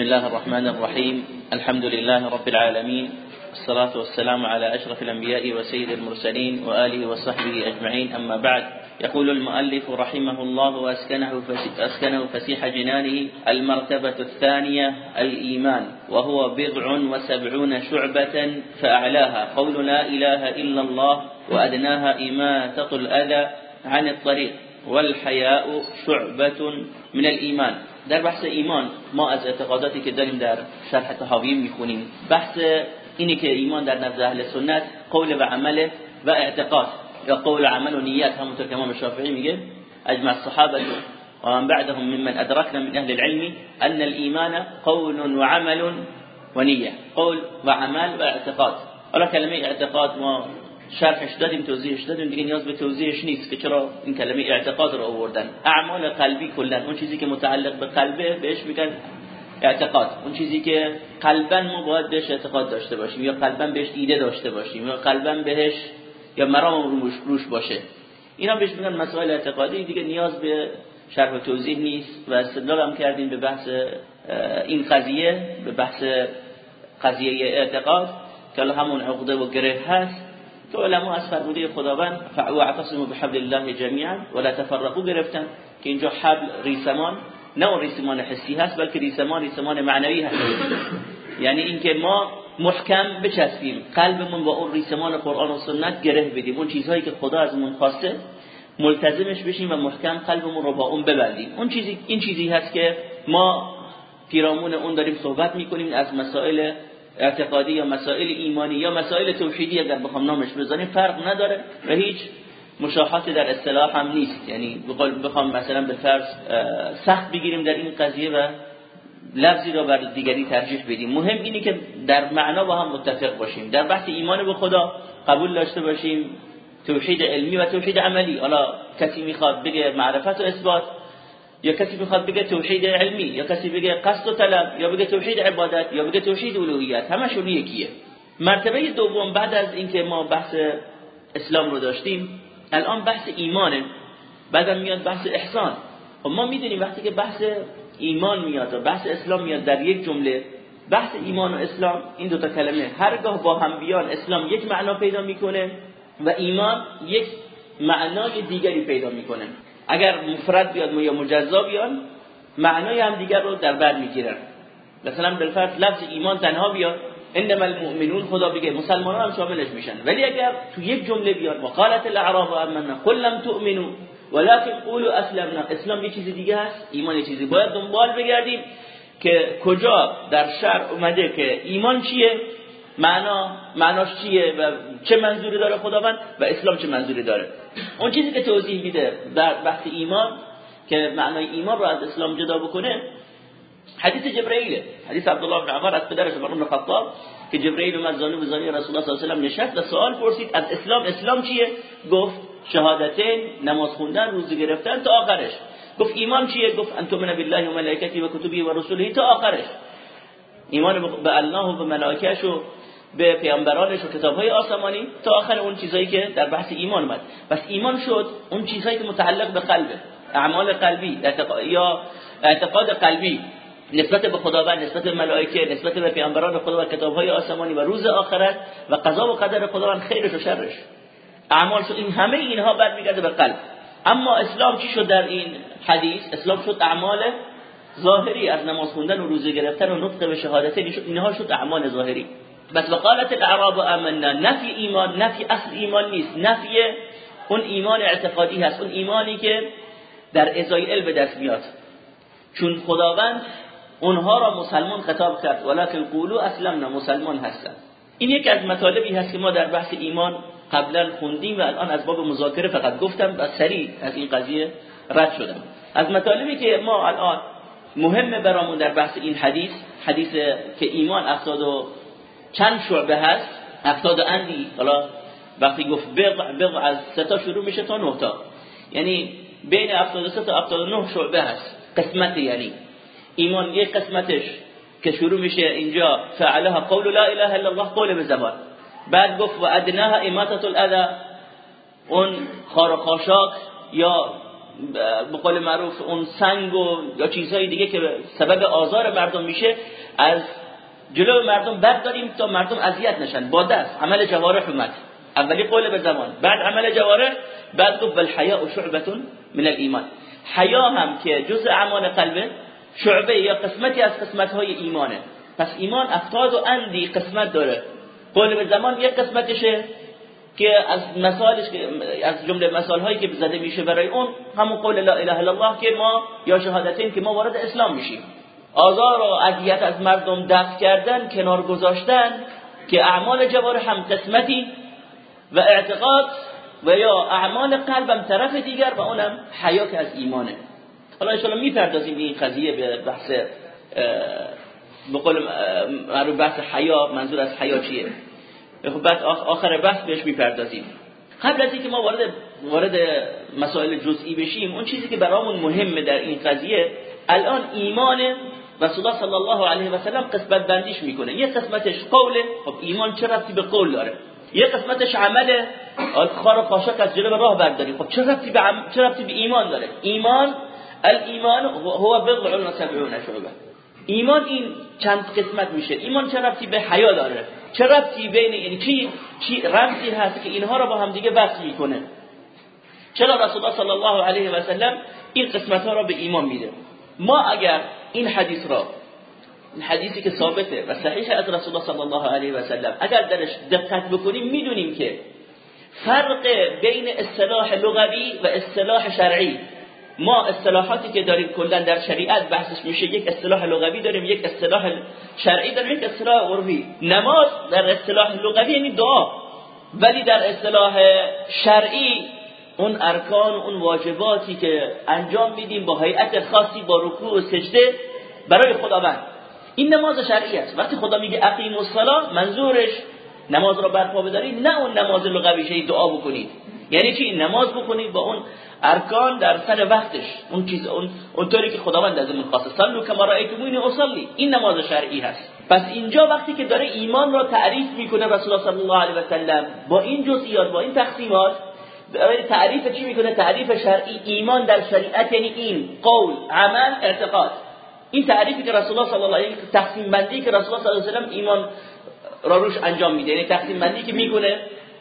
بسم الله الرحمن الرحيم. الحمد لله رب العالمين. والصلاة والسلام على أشرف الأنبياء وسيد المرسلين وآله وصحبه أجمعين. أما بعد يقول المؤلف رحمه الله وأسكنه, أسكنه فسيح جنانه المرتبة الثانية الإيمان وهو بضع وسبعون شعبة فأعلاها. قول لا إله إلا الله وأدناها إماتة الأذى عن الطريق والحياء شعبة من الإيمان. در بحث ایمان ما از اعتقاداتی که داریم در شرح تحاوی می‌خونیم. بحث اینی که ایمان در نزد اهل سنت قول و عمل و اعتقاد. یا قول و عمل و نیت همونطور که امام شافعی میگه اجمع الصحابه ومن بعدهم ممن ادركنا من اهل العلم ان الايمان قول وعمل ونيه قول وعمل واعتقاد حالا کلمه اعتقاد ما شرحش دادیم توضیحش دادیم دیگه نیاز به توضیحش نیست که چرا این کلمه اعتقاد رو آوردن. اعمال قلبی کلا اون چیزی که متعلق به قلبه بهش میگن اعتقاد. اون چیزی که قلبا ما باید بهش اعتقاد داشته باشیم یا قلبا بهش ایده داشته باشیم یا قلبا بهش یا مرام روش, روش باشه. اینا بهش میگن مسائل اعتقادی دیگه نیاز به شرح و توضیح نیست و استدلال هم کردیم به بحث این قضیه به بحث قضیه اعتقاد که همون عقده و گره هست. که علما از فرموده خداوند واعتصموا بحبل الله جميعا ولا تفرقوا گرفتن که اینجا حبل ریسمان نه اون ریسمان حسی هست بلکه ریسمان ریسمان معنوی هست. یعنی اینکه ما محکم بچسبیم قلبمون با اون ریسمان قرآن و سنت گره بدیم. اون چیزهایی که خدا ازمون خواسته ملتزمش بشیم و محکم قلبمون رو با اون ببندیم. اون چیزی این چیزی هست که ما پیرامون اون داریم صحبت می‌کنیم از مسائل اعتقادی یا مسائل ایمانی یا مسائل توحیدی اگر بخوام نامش بزنیم فرق نداره و هیچ مشاحات در اصطلاح هم نیست. یعنی بخوام مثلا به فرض سخت بگیریم در این قضیه و لفظی را بر دیگری ترجیح بدیم. مهم اینه که در معنا با هم متفق باشیم. در بحث ایمان به خدا قبول داشته باشیم. توحید علمی و توحید عملی. حالا کسی می‌خواد بگه معرفت و اثبات یا کسی می‌خواد بگه توحید علمی یا کسی بگه قصد و طلب یا بگه توحید عبادت یا بگه توحید الوهیت همشون یکیه. مرتبه دوم بعد از اینکه ما بحث اسلام رو داشتیم الان بحث ایمانه. بعدم میاد بحث احسان. خب ما می‌دونیم وقتی که بحث ایمان میاد و بحث اسلام میاد در یک جمله بحث ایمان و اسلام این دوتا کلمه هرگاه با هم بیان اسلام یک معنا پیدا می‌کنه و ایمان یک معنای دیگری پیدا می‌کنه. اگر مفرد بیاد یا مجزا بیان معنای هم دیگر رو در بر می‌گیرن. مثلا بالفرض لفظ ایمان تنها بیاد انما المؤمنون خدا بگه مسلمانان هم شاملش میشن. ولی اگر تو یک جمله بیاد وقالت الاعراب آمنا قل لم تؤمنوا ولكن قولوا اسلمنا. اسلام یه چیزی دیگه هست ایمان یه چیزی. باید دنبال بگردیم که کجا در شرع اومده که ایمان چیه؟ معنا معناش چیه و چه منظوری داره خداوند و اسلام چه منظوری داره. اون چیزی که توضیح میده در بحث ایمان که معنای ایمان رو از اسلام جدا بکنه حدیث جبرئیل حدیث عبدالله بن عمر از پدرش عمر بن خطاب که جبرئیل اومد زانو به زانو رسول الله صلی الله علیه و نشست و سوال پرسید از اسلام اسلام چیه؟ گفت شهادتین نماز خوندن روزه گرفتن تا آخرش. گفت ایمان چیه؟ گفت ان تؤمن بالله و ملائکته و کتبه و رسله تا آخرش. ایمان به الله و به ملائکه‌اش و به پیامبرانش و کتابهای آسمانی تا آخر اون چیزایی که در بحث ایمان اومد. پس ایمان شد اون چیزهایی که متعلق به قلبه. اعمال قلبی یا اعتقاد قلبی نسبت به خداوند نسبت به ملائکه نسبت به پیامبران خدا و کتابهای آسمانی و روز آخرت و قضا و قدر خداوند خیرش و شرش. اعمال شد. این همه اینها برمیگرده به قلب. اما اسلام چی شد در این حدیث؟ اسلام شد اعمال ظاهری. از نماز خوندن و روزه گرفتن و نطق به شهادتین اینها شد اعمال ظاهری. بس وقالت الاعراب آمنا. نفی ایمان نفی اصل ایمان نیست. نفی اون ایمان اعتقادی هست. اون ایمانی که در ازای به دست میاد. چون خداوند اونها را مسلمان خطاب کرد. ولکن قولوا اسلمنا مسلمان هستن. این یکی از مطالبی هست که ما در بحث ایمان قبلا خوندیم و الان از باب مذاکره فقط گفتم و سریع از این قضیه رد شدم. از مطالبی که ما الان مهمه برامون در بحث این حدیث حدیث که ایمان افساد و چند شعبه هست؟ افساد اندی. حالا وقتی گفت بغ بغ از سه تا شروع میشه تا نه تا. یعنی بین 73 تا 79 شعبه هست. قسمت یعنی. ایمان یک قسمتش که شروع میشه اینجا. فعلها قول لا اله الا الله قول به زبان. بعد گفت و ادناها اماتت الاذى. اون خار خاشاک یا به قول معروف اون سنگ و یا چیزهای دیگه که سبب آزار مردم میشه از جلو مردم برداریم تا مردم اذیت نشن. با دست. عمل جوارح اومد. اولی قول به زمان. بعد عمل جوارح. بعد گفت و شعبه من الایمان. حیا هم که جز اعمال قلبه شعبه یا قسمتی از قسمت های ایمانه. پس ایمان افتاد و اندی قسمت داره. قول به زمان یک قسمتشه که از مثالش از جمله مثال هایی که زده میشه برای اون همون قول لا اله الا الله که ما یا شهادتین که ما وارد اسلام میشیم. آزار و اذیت از مردم دفع کردن کنار گذاشتن که اعمال جوارح هم قسمتی و اعتقاد و یا اعمال قلبم طرف دیگر و اونم حیا که از ایمانه. حالا ان می‌پردازیم این قضیه به بحث به قول بحث حیا منظور از حیا چیه؟ خب بعد آخر بحث بهش می‌پردازیم. قبل از اینکه ما وارد وارد مسائل جزئی بشیم اون چیزی که برامون مهمه در این قضیه الان ایمان رسول الله صلی الله علیه و سلم قسمت بندیش می‌کنه یه قسمتش قوله خب ایمان چه ربطی به قول داره یه قسمتش عمله خار و خاشاک از جلو راه برداری خب چه ربطی به چه ربطی به ایمان داره ایمان الایمان هو بضع و سبعون شعبه ایمان این چند قسمت میشه ایمان چه ربطی به حیا داره چه ربطی بین یعنی چی چی رمزی هست که اینها رو با هم دیگه وصل می‌کنه چرا رسول الله صلی الله علیه و سلم این قسمت ها را به ایمان میده ما اگر این حدیث را این حدیثی که ثابته و صحیح از رسول الله صلی الله علیه و سلم اگر درش دقت بکنیم می‌دونیم که فرق بین اصطلاح لغوی و اصطلاح شرعی. ما اصطلاحاتی که داریم کلا در شریعت بحثش میشه یک اصطلاح لغوی داریم یک اصطلاح شرعی داریم یک اصطلاح عرفی. نماز در اصطلاح لغوی یعنی دعا. ولی در اصطلاح شرعی اون ارکان اون واجباتی که انجام میدیم با هیئت خاصی با رکوع و سجده برای خداوند. این نماز شرعی است. وقتی خدا میگه اقیم الصلاه منظورش نماز را برپا بدارید نه اون نماز لغوی دعا بکنید. یعنی چی؟ نماز بکنید با اون ارکان در سر وقتش. اون چیز اون اونطوری که خداوند از من خواسته صلو کما رایتمونی اصلی. این نماز شرعی هست. پس اینجا وقتی که داره ایمان را تعریف می‌کنه رسول الله صلی الله علیه و سلم با این جزئیات با این تقسیمات تعریف چی می‌کنه؟ تعریف شرعی ایمان در شریعت یعنی این قول عمل اعتقاد. این تعریفی که رسول الله صلی الله علیه و تقسیم بندی که رسول الله صلی الله علیه و ایمان را روش انجام میده. یعنی تقسیم بندی که می‌کنه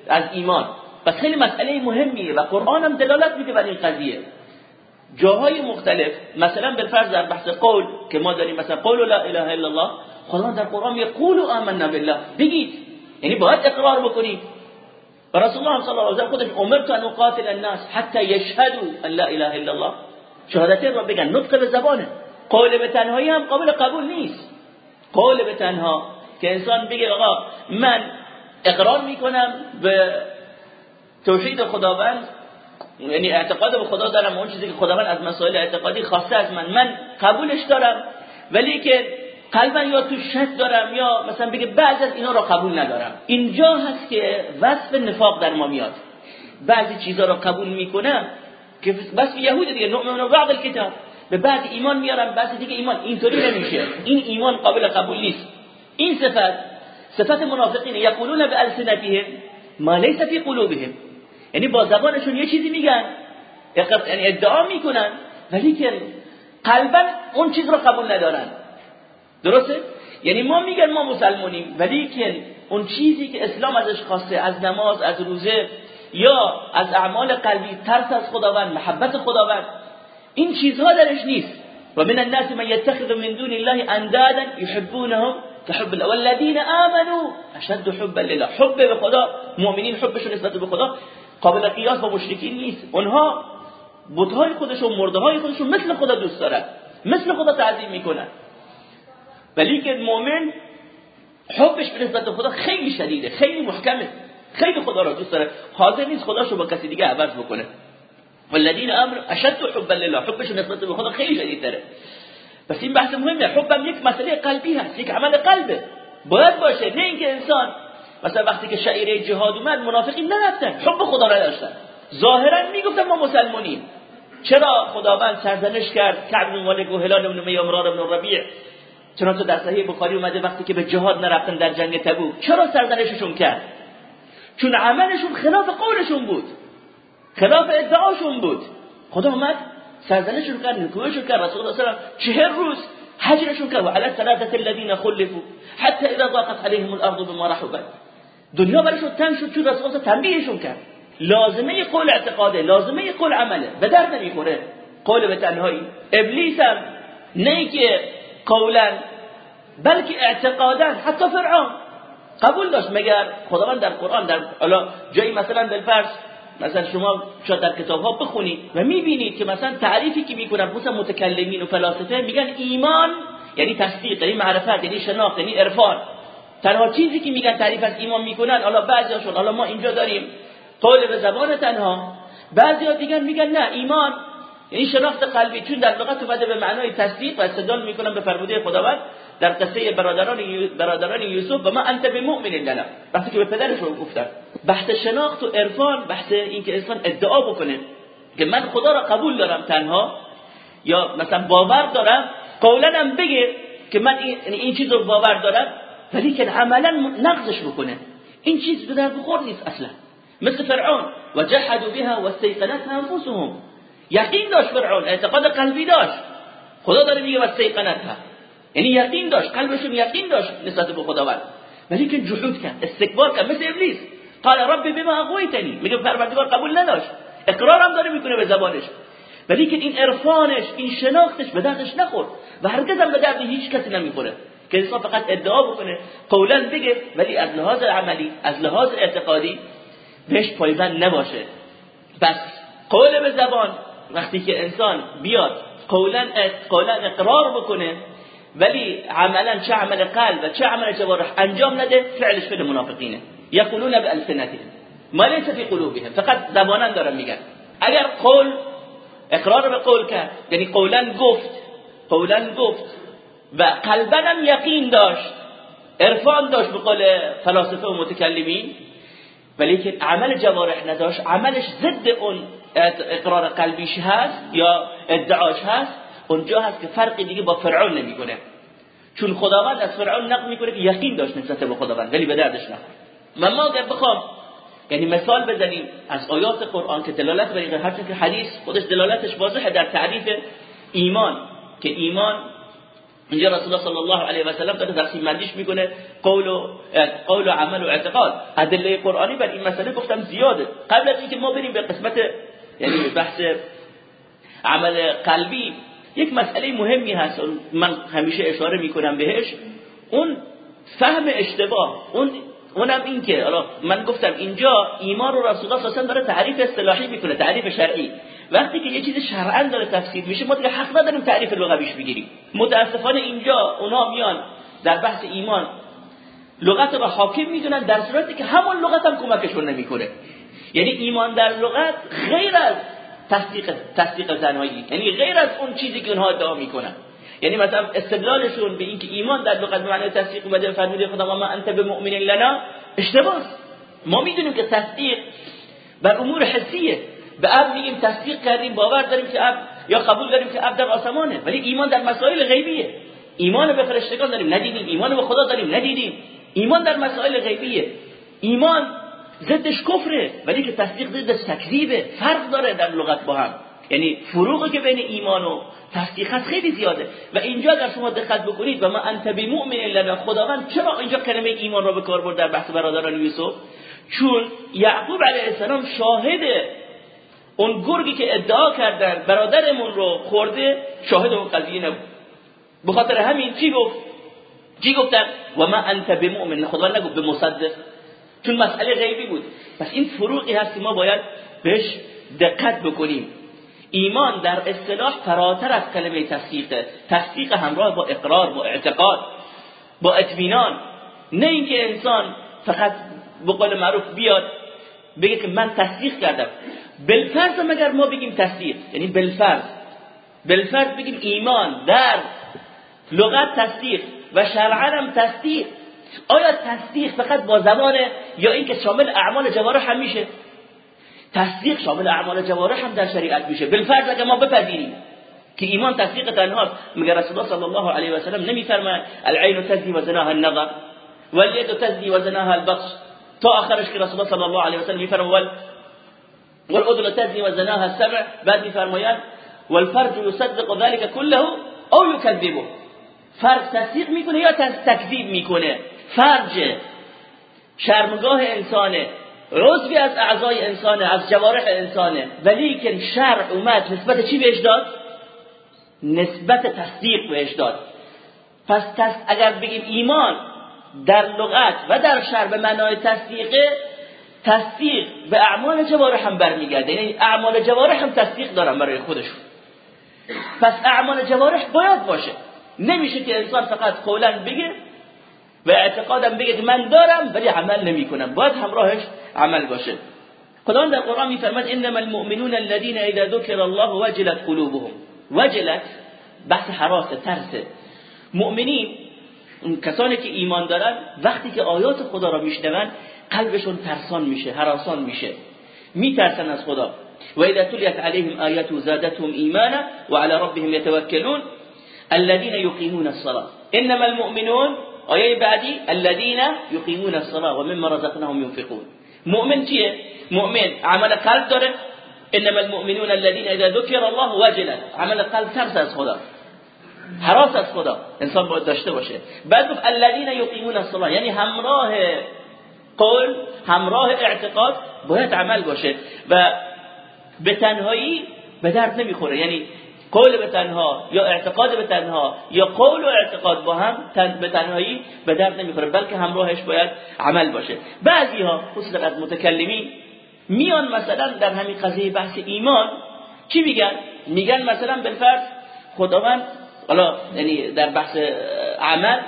از ایمان. پس خیلی مسئله مهمیه و قرآن هم دلالت میده بر این قضیه. جاهای مختلف مثلا بالفرض در بحث قول که ما داریم مثلا قول لا اله الا الله خدا در قرآن میگه قولوا آمنا بالله. بگید. یعنی باید اقرار بکنید. و رسول الله صلی الله علیه و خودش امرت ان اقاتل الناس حتی یشهدوا ان لا اله الا الله شهادتین را بگن نطق به زبانه قول به تنهایی هم قابل قبول نیست قول به تنها که انسان بگه آقا من اقرار میکنم به توحید خداوند یعنی اعتقاد به خدا دارم اون چیزی که خداوند از مسائل اعتقادی خواسته از من من قبولش دارم ولی که قلبا یا تو شک دارم یا مثلا بگه بعض از اینا را قبول ندارم. اینجا هست که وصف نفاق در ما میاد. بعضی چیزا را قبول می‌کنم که بس یهود دیگه نؤمن بعض الكتاب به بعد ایمان میارم بعضی دیگه ایمان اینطوری نمیشه. این ایمان قابل قبول نیست. این صفت صفت منافقین یقولون بالسنتهم ما ليس في قلوبهم. یعنی با زبانشون یه چیزی میگن یعنی ادعا می‌کنن ولی که قلبا اون چیز رو قبول ندارن. درسته؟ یعنی ما میگن ما مسلمانیم ولی که اون چیزی که اسلام ازش خواسته از نماز از روزه یا از اعمال قلبی ترس از خداوند محبت خداوند این چیزها درش نیست. و من الناس من يتخذ من دون الله اندادا يحبونهم كحب الله امنوا اشد حبا لله. حب به خدا مؤمنین حبشون نسبت به خدا قابل قیاس با مشرکین نیست. اونها بتهای خودشون مرده های خودشون مثل خدا دوست دارن مثل خدا تعظیم می‌کنن. ولی که مؤمن حبش به نسبت خدا خیلی شدیده خیلی محکمه خیلی خدا را دوست داره. حاضر نیست خداشو با کسی دیگه عوض بکنه. والذین امر اشد حبا لله حبش نسبت به خدا خیلی شدیدتره. پس این بحث مهمه. حبم یک مسئله قلبی هست یک عمل قلبه. باید باشه نه اینکه انسان مثلا وقتی که شعیره جهاد اومد منافقین نرفتن حب خدا را داشتن. ظاهرا می‌گفتن ما مسلمانیم چرا خداوند سرزنش کرد؟ کعب بن مالک و هلال بن امیه امرار بن ربیع. چنانچه در صحیح بخاری اومده وقتی که به جهاد نرفتن در جنگ تبوک چرا سرزنششون کرد؟ چون عملشون خلاف قولشون بود خلاف ادعاشون بود. خدا اومد سرزنششون کرد نکوهشون کرد رسول الله صلی الله علیه روز حجرشون کرد. و علی ثلاثه الذين خلفوا حتى اذا ضاقت عليهم الارض بما رحبت. دنیا براشون تنگ شد چون رسول الله تنبیهشون کرد. لازمه قول اعتقاده لازمه قول عمله به درد نمی‌خوره. قول به تنهایی. ابلیس هم نه که قولا بلکه اعتقادا حتی فرعون. قبول داشت مگر خداوند در قرآن در حالا جایی مثلا بالفرض مثلا شما شاید در کتاب ها بخونید و می‌بینید که مثلا تعریفی که می‌کنن مثلا متکلمین و فلاسفه میگن ایمان یعنی تصدیق یعنی معرفت یعنی شناخت یعنی عرفان. تنها چیزی که میگن تعریف از ایمان می‌کنن حالا بعضیاشون حالا ما اینجا داریم. قول به زبان تنها. بعضیا دیگه میگن نه ایمان یعنی شناخت قلبی چون در لغت اومده به معنای تصدیق و استدلال می‌کنن به فرموده خداوند در قصه برادران برادران یوسف و ما انت بمؤمن لنا؟ وقتی که به پدرشون گفتن. بحث شناخت و عرفان بحث اینکه انسان ادعا بکنه که من خدا را قبول دارم تنها یا مثلا باور دارم قولا هم بگه که من این, یعنی این چیز رو باور دارم ولی که عملا نقضش بکنه. این چیز به در بخور نیست اصلا. مثل فرعون و جحدوا بها واستيقنتها انفسهم. یقین داشت فرعون اعتقاد قلبی داشت. خدا داره میگه واستيقنتها یعنی یقین داشت قلبشون یقین داشت نسبت به خداوند. ولی که جحود کرد استکبار کرد مثل ابلیس. قال رب بما اغويتني میگه پروردگار قبول نداشت. اقرارم داره می‌کنه به زبانش. ولی که این عرفانش این شناختش به دردش نخورد. و هرگز هم به درد هیچ کسی نمی‌خوره. که انسان فقط ادعا بکنه قولا بگه ولی از لحاظ عملی از لحاظ اعتقادی بهش پایبند نباشه. پس قول به زبان وقتی که انسان بیاد قولا قولا اقرار بکنه ولی عملا چه عمل قلب و چه عمل جوارح انجام نده فعلش فعل منافقینه. یقولون بالسنتهم ما ليس في قلوبهم. فقط زبانا دارن میگن. اگر قول اقرار به قول کرد یعنی قولا گفت قولا گفت و قلبا هم یقین داشت عرفان داشت به قول فلاسفه و متکلمین ولی که عمل جوارح نداشت عملش ضد اون اقرار قلبیش هست یا ادعاش هست اونجا هست که فرقی دیگه با فرعون نمی‌کنه. چون خداوند از فرعون نقل می‌کنه که یقین داشت نسبت به خداوند ولی به دردش نخورد. من ما اگر بخوام یعنی مثال بزنیم از آیات قرآن که دلالت بر این که حدیث خودش دلالتش واضحه در تعریف ایمان که ایمان اینجا رسول الله صلی الله علیه و سلم داره تقسیم بندیش می‌کنه قول و قول و عمل و اعتقاد. ادله قرآنی بر این مسئله گفتم زیاده. قبل از اینکه ما بریم به قسمت یعنی بحث عمل قلبی یک مسئله مهمی هست. من همیشه اشاره می‌کنم بهش. اون فهم اشتباه اون اونم این که من گفتم اینجا ایمان رو رسول الله صلی داره تعریف اصطلاحی می‌کنه تعریف شرعی. وقتی که یه چیز شرعا داره تفسیر میشه ما دیگه حق نداریم تعریف لغویش بگیریم. متاسفانه اینجا اونا میان در بحث ایمان. لغت رو حاکم می‌دونن در صورتی که همون لغت هم کمکشون نمی‌کنه. یعنی ایمان در لغت غیر از تصدیق تصدیق تنهایی یعنی غیر از اون چیزی که اونها ادعا می‌کنن. یعنی مثلا استدلالشون به اینکه ایمان در لغت به معنی تصدیق اومده فرموده خدا ما انت بمؤمن لنا. اشتباه ما می‌دونیم که تصدیق بر امور حسیه. به اب میگیم تصدیق کردیم باور داریم که اب یا قبول داریم که اب در آسمانه. ولی ایمان در مسائل غیبیه. ایمان به فرشتگان داریم ندیدیم. ایمان به خدا داریم ندیدیم. ایمان در مسائل غیبیه. ایمان ضدش کفره ولی که تصدیق ضدش تکذیبه فرق داره در لغت با هم. یعنی فروغی که بین ایمان و تصدیق هست خیلی زیاده. و اینجا در شما دقت بکنید و ما انت بمؤمن لنا خداوند چرا اینجا کلمه ایمان رو به کار برد در بحث برادران یوسف؟ چون یعقوب علیه السلام شاهد اون گرگی که ادعا کردن برادرمون رو خورده شاهد اون قضیه نبود. به خاطر همین چی گفت؟ چی گفتن؟ و ما انت بمؤمن خدا نگفت به مصدق. چون مسئله غیبی بود. پس این فروقی هست که ما باید بهش دقت بکنیم. ایمان در اصطلاح فراتر از کلمه تصدیق تصدیق همراه با اقرار با اعتقاد با اطمینان. نه اینکه انسان فقط به قول معروف بیاد بگه که من تصدیق کردم. بالفرض مگر ما بگیم تصدیق یعنی بالفرض. بالفرض بگیم ایمان در لغت تصدیق و شرعا هم تصدیق. آیا تصدیق فقط با زبانه یا اینکه شامل اعمال جوارح هم میشه؟ تصدیق شامل اعمال جوارح هم در شریعت میشه. بالفرض اگه ما بپذیریم که ایمان تصدیق تنهاست مگر رسول الله صلی الله علیه و سلم نمیفرماید العین تزنی و زناها النظر والید تزنی و زناها البطش. تا آخرش که رسول الله صلی الله علیه و سلم میفرماید والأذن تزني وزناها السبع. بعد میفرمایند والفرج يصدق ذلك كله او يكذبه فرج تصدیق می‌کنه یا تکذیب می‌کنه؟ فرج شرمگاه انسانه عضوی از اعضای انسانه از جوارح انسانه. ولی که شرع اومد نسبت چی بهش داد؟ نسبت تصدیق بهش داد. پس اگر بگیم ایمان در لغت و در شرع به معنای تصدیقه تصدیق به اعمال جوارح هم برمیگرده. یعنی اعمال جوارح هم تصدیق دارن برای خودشون. پس اعمال جوارح باید باشه. نمیشه که انسان فقط قولا بگه و اعتقادم بگه من دارم ولی عمل نمی‌کنم. باید همراهش عمل باشه. خداوند در قرآن میفرماد انما المؤمنون الذين اذا ذكر الله وجلت قلوبهم. وجلت بحث حراس ترس. مؤمنین کسانی که ایمان دارن وقتی که آیات خدا را میشنون قلبشون ترسان میشه حراسان میشه. میترسن از خدا. و اذا تلیت عليهم آیات زادتهم ایمانا وعلى ربهم يتوکلون الذين يقيمون الصلاة. انما المؤمنون آیه بعدی الذين يقيمون الصلاة ومما رزقناهم ينفقون. مؤمن چیه؟ مؤمن عمل قلب داره. انما المؤمنون الذين اذا ذكر الله وجلت. عمل قلب ترس از خدا. حراس از خدا. انسان باید داشته باشه. بعد گفت الذين يقيمون الصلاه یعنی همراه قول همراه اعتقاد باید عمل باشه. و به تنهایی به درد نمی‌خوره. یعنی قول به تنها یا اعتقاد به تنها یا قول و اعتقاد با هم تن به تنهایی به درد نمی‌خوره بلکه همراهش باید عمل باشه. بعضی ها خصوصا از متکلمین میان مثلا در همین قضیه بحث ایمان چی میگن؟ میگن مثلا بالفرض خداوند حالا یعنی در بحث عمل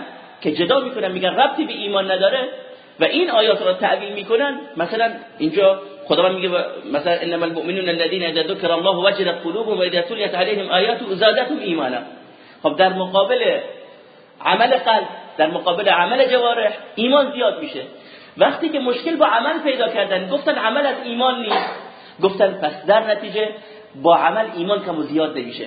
که جدا می‌کنن میگن ربطی به ایمان نداره و این آیات را تعبیل می‌کنن مثلا اینجا خداوند میگه مثلا انما المؤمنون الذين اذا ذكر الله وجلت قلوبهم واذا تليت عليهم آیاته زادتهم ایمانا. خب در مقابل عمل قلب در مقابل عمل جوارح ایمان زیاد میشه. وقتی که مشکل با عمل پیدا کردن گفتن عمل از ایمان نیست گفتن پس در نتیجه با عمل ایمان کم و زیاد نمیشه.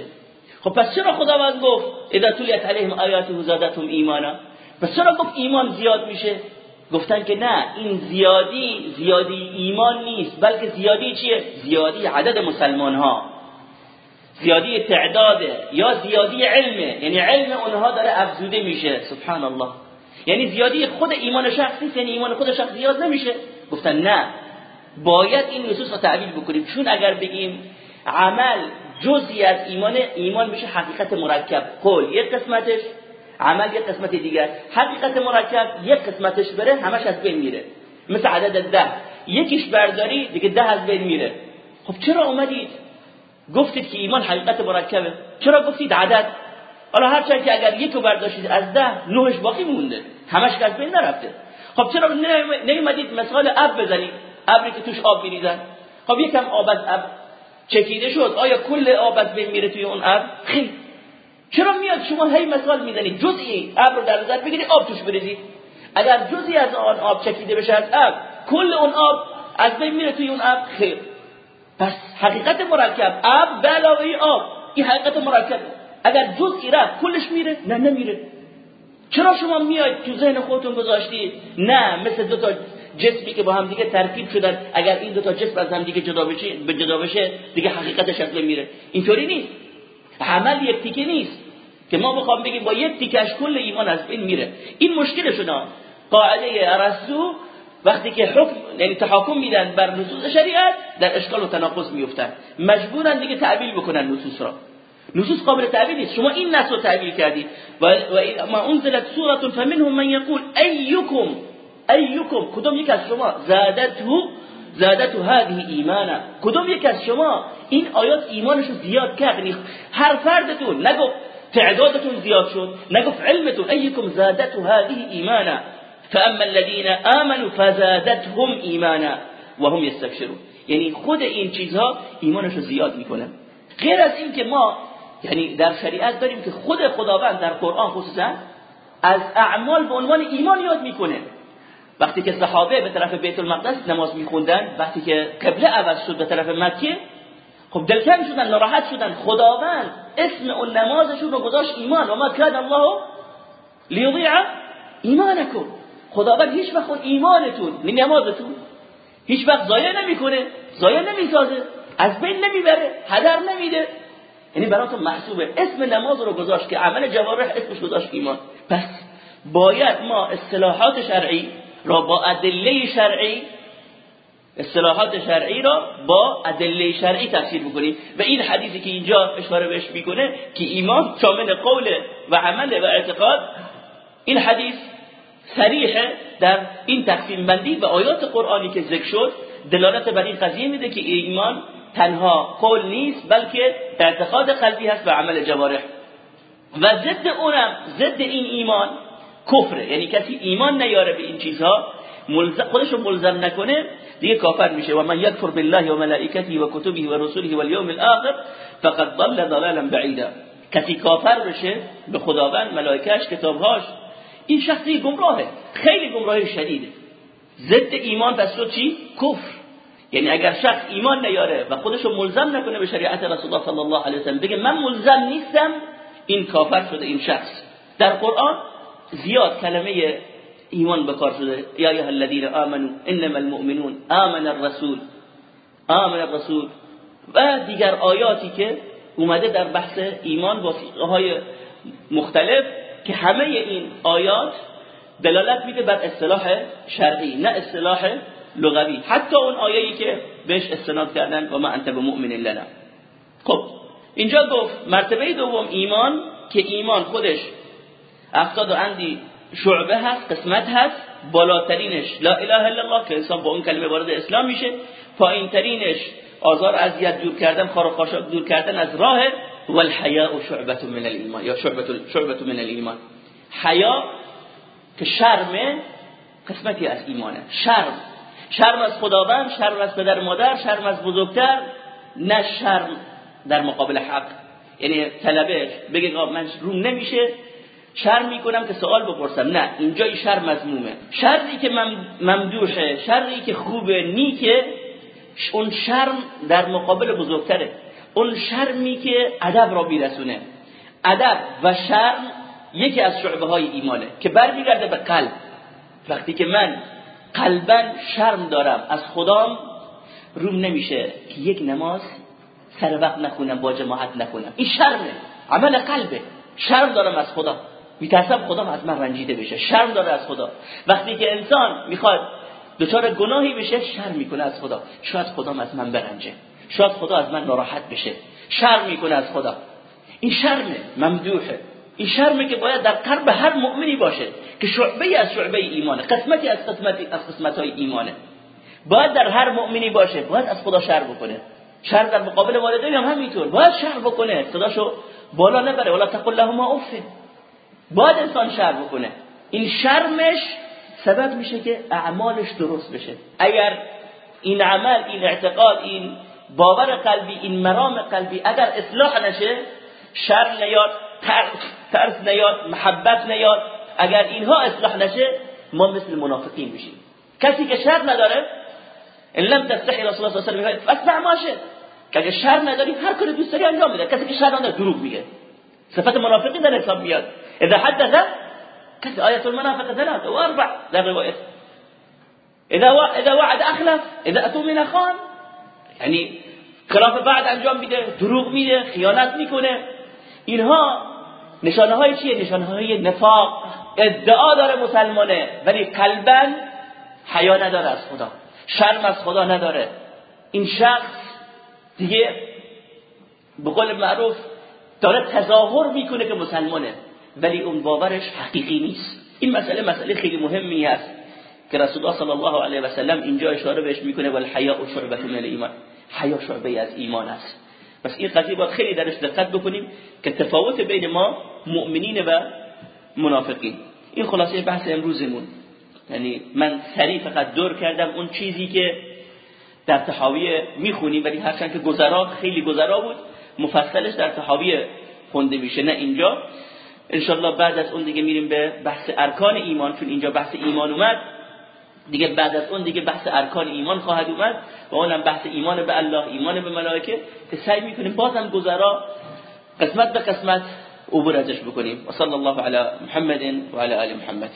خب پس چرا خداوند گفت اذا تلیت علیهم آیاته زادتهم ایمانا؟ پس چرا گفت ایمان زیاد میشه؟ گفتن که نه این زیادی زیادی ایمان نیست بلکه زیادی چیه؟ زیادی عدد مسلمان ها زیادی تعداد یا زیادی علمه یعنی علم اونها داره افزوده میشه. سبحان الله یعنی زیادی خود ایمان شخص نیست یعنی ایمان خود شخص زیاد نمیشه. گفتن نه. باید این نصوص رو تعبیل بکنیم. چون اگر بگیم عمل جزی از ایمان ایمان میشه حقیقت مرکب. قول یک قسمتش عمل یک قسمت دیگر. حقیقت مرکب یک قسمتش بره همش از بین میره. مثل عدد ده. یکیش برداری دیگه ده از بین میره. خب چرا اومدید؟ گفتید که ایمان حقیقت مرکبه. چرا گفتید عدد؟ حالا هرچند که اگر یکو برداشتید از ده نهش باقی مونده. همش از بین نرفته. خب چرا نیومدید مثال اب بزنید؟ ابری که توش آب میریزن. خب یکم آب از اب چکیده شد. آیا کل آب از بین میره توی اون اب؟ خیلی چرا میاد شما هی مثال می‌زنید جزئی ابر در نظر بگیرید آب توش بریزید اگر جزئی از آن آب چکیده بشه از اب کل اون آب از بین میره توی اون اب خیر. پس حقیقت مرکب اب به علاوه آب این حقیقت مرکب. اگر جزئی رفت کلش میره؟ نه نمیره. چرا شما میاید تو ذهن خودتون گذاشتید نه مثل دو تا جسمی که با هم دیگه ترکیب شدن. اگر این دو تا جسم از هم دیگه جدا بشه به جدا بشه دیگه حقیقتش از میره. اینطوری نیست. عمل یک تیکه نیست. که ما بخوام بگیم با یک تیکش کل ایمان از بین میره. این مشکل شده قاعده ارسطو وقتی که حکم یعنی تحاکم میدن بر نصوص شریعت در اشکال و تناقض میفتن مجبورن دیگه تعبیل بکنن نصوص را. نصوص قابل تعبیل نیست. شما این نص رو تعبیل کردید و ما انزلت سوره فمنهم من یقول ایکم ایکم. کدوم یک از شما زادته زادته هذه ایمانا؟ کدوم یک از شما این آیات ایمانش رو زیاد کرد؟ یعنی هر فردتون نگفت تعدادتون زیاد شد. نگفت علمتون ایکم زادته هذه ایمانا. فاما الذين امنوا فزادتهم ایمانا وهم يستبشرون یعنی خود این چیزها ایمانش رو زیاد می‌کنه غیر از این که ما یعنی در شریعت داریم که خود خداوند در قرآن خصوصا از اعمال به عنوان ایمان یاد می‌کنه. وقتی که صحابه به طرف بیت المقدس نماز میخوندن وقتی که قبله عوض شد به طرف مکه خب دلکن شدن ناراحت شدن. خداوند اسم اون نمازشون رو گذاشت ایمان. و ما کان الله لیضیع ایمانکم. خداوند هیچ وقت ایمانتون نمازتون هیچ وقت ضایع نمی‌کنه ضایع نمی‌سازه از بین نمی‌بره هدر نمیده. یعنی براتون محسوبه. اسم نماز رو گذاشت که عمل جوارح اسمش گذاشت ایمان. پس باید ما اصطلاحات شرعی را با ادله شرعی اصطلاحات شرعی را با ادله شرعی تفسیر بکنیم و این حدیثی که اینجا اشاره بهش می‌کنه که ایمان شامل قول و عمل و اعتقاد این حدیث صریحه در این تقسیم بندی و آیات قرآنی که ذکر شد دلالت بر این قضیه میده که ایمان تنها قول نیست بلکه اعتقاد قلبی هست و عمل جوارح. و ضد اونم ضد این ایمان کفره. یعنی کسی ایمان نیاره به این چیزها خودش رو ملزم نکنه دیگه کافر میشه. و من یکفر بالله و ملائکته و کتبه و رسوله و اليوم الاخر فقد ضل ضلالا بعیدا. کسی کافر بشه به خداوند ملائکهش کتابهاش این شخصی گمراهه. خیلی گمراهی شدیده. ضد ایمان پس شد چی؟ کفر. یعنی اگر شخص ایمان نیاره و خودش رو ملزم نکنه به شریعت رسول الله صلی الله علیه و سلم بگه من ملزم نیستم این کافر شده این شخص. در قرآن زیاد کلمه ایمان بکار شده. یا ایها الذين آمنوا انما المؤمنون آمن الرسول. آمن الرسول. و دیگر آیاتی که اومده در بحث ایمان با های مختلف که همه این آیات دلالت میده بر اصطلاح شرعی نه اصطلاح لغوی. حتی اون آیه‌ای که بهش استناد کردن و ما انت بمؤمن لنا خب اینجا گفت مرتبه دوم ایمان که ایمان خودش افتاد و اندی شعبه هست قسمت هست بالاترینش لا اله الا الله که انسان با اون کلمه وارد اسلام میشه. پایین ترینش آزار اذیت دور کردن خار و دور کردن از راه و الحیاء شعبه من الایمان یا شعبه شعبه من الایمان. حیا که شرم قسمتی از ایمانه. شرم. شرم از خداوند شرم از پدر مادر شرم از بزرگتر نه شرم در مقابل حق. یعنی طلبه بگه من روم نمیشه شرم می‌کنم که سوال بپرسم. نه اینجا این شر مضمومه شری که ممدوحه شری که خوبه نیکه اون شرم در مقابل بزرگتره. اون شرمی که ادب را میرسونه. ادب و شرم یکی از شعبه های ایمانه که برمیگرده به قلب. وقتی که من قلبا شرم دارم از خدام روم نمیشه که یک نماز سر وقت نخونم با جماعت نخونم. این شرمه. عمل قلبه. شرم دارم از خدا. میترسم خدا از من رنجیده بشه شرم داره از خدا. وقتی که انسان می‌خواد دچار گناهی بشه شرم می‌کنه از خدا. شاید خدا از من برنجه. شاید خدا از من ناراحت بشه. شرم می‌کنه از خدا. این شرمه ممدوحه. این شرمه که باید در قلب هر مؤمنی باشه که شعبه از شعبه ایمانه قسمتی از قسمتی از قسمت های ایمانه. باید در هر مؤمنی باشه باید از خدا شرم بکنه. شرم در مقابل والدین هم همینطور. باید شرم بکنه. صداشو بالا نبره. ولا تقل لهما اف باید انسان شرم بکنه. این شرمش سبب میشه که اعمالش درست بشه. اگر این عمل این اعتقاد این باور قلبی این مرام قلبی اگر اصلاح نشه شر نیاد ترس نیاد محبت نیاد اگر اینها اصلاح نشه ما مثل منافقین میشیم. کسی که شر نداره ان لم تستحی رسول الله صلی الله علیه و آله فاسمع ماشه که شر نداری هر کاری دوست داری انجام میده کسی که شر نداره دروغ میگه. صفت منافقین در حساب میاد. اذا حدث كذا آية المنافق ثلاثة وأربع ذا الرواية إذا إذا وعد أخلف إذا أتمن خان یعنی خلاف بعد انجام میده دروغ میده خیانت می‌کنه. اینها نشانه های چیه؟ نشانه های نفاق ادعا داره مسلمانه ولی قلبا حیا نداره از خدا شرم از خدا نداره. این شخص دیگه به قول معروف داره تظاهر می‌کنه که مسلمانه. ولی اون باورش حقیقی نیست. این مسئله مسئله خیلی مهمی است که رسول الله صلی الله علیه و سلم اینجا اشاره بهش می‌کنه و الحیاء شعبه من الایمان حیا شعبه از ایمان است. پس این قضیه باید خیلی درش دقت بکنیم که تفاوت بین ما مؤمنین و منافقین. این خلاصه بحث امروزمون. یعنی من سریع فقط دور کردم اون چیزی که در تحاویه می‌خونیم ولی هرچند که گذرا خیلی گذرا بود مفصلش در تحاویه خونده میشه نه اینجا. انشالله بعد از اون دیگه میریم به بحث ارکان ایمان چون اینجا بحث ایمان اومد. دیگه بعد از اون دیگه بحث ارکان ایمان خواهد اومد. و اونم بحث ایمان به الله ایمان به ملائکه که سعی می‌کنیم بازم گذرا قسمت به قسمت عبور ازش بکنیم. و صلی الله علی محمد و علی آل محمد.